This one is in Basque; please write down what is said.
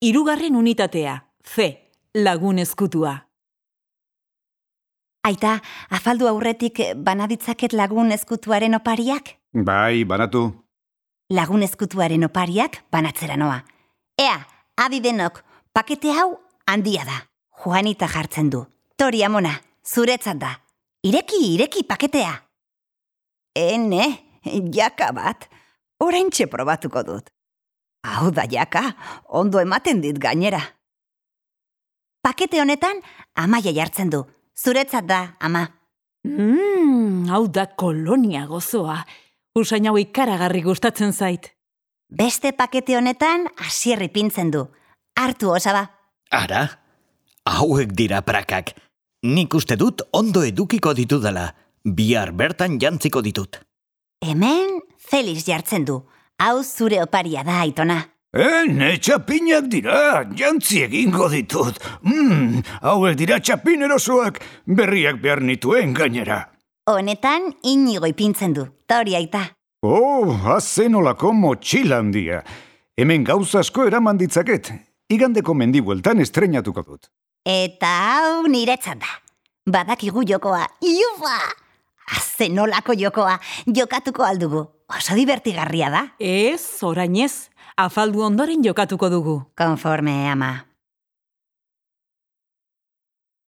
Hirugarren unitatea, C, lagun eskutua. Aita, afaldu aurretik banaditzaket lagun ezkutuaren opariak? Bai, banatu. Lagun ezkutuaren opariak banatzera noa. Ea, adi denok, pakete hau handia da. Juanita jartzen du. Tori amona, zuretzat da. Ireki, ireki paketea. Ene, jaka bat. Oraintxe probatuko dut. Hau da jaka, ondo ematen dit gainera. Pakete honetan, amaia jartzen du. Zuretzat da, ama. Mmm, hau da kolonia gozoa. Usain hau ikaragarri gustatzen zait. Beste pakete honetan, asierri pintzen du. Hartu osaba. Ara, hauek dira prakak. Nik uste dut ondo edukiko ditudala. Bihar bertan jantziko ditut. Hemen, Felix jartzen du. Hau zure oparia da, aitona. Ene, txapinak dira, jantzi egingo ditut. Mm, hauek dira txapin erosoak, berriak behar nituen gainera. Honetan, inigo ipintzen du. Tori aita. Oh, hazen olako motxila handia. Hemen gauza asko eraman ditzaket. Igandeko mendibueltan estrenatuko dut. Eta hau niretzat da. Badakigu jokoa. Iufa! Azen olako jokoa. Jokatuko aldugu. Oso divertigarria da. Ez, orain ez, afaldu ondoren jokatuko dugu. Konforme, ama.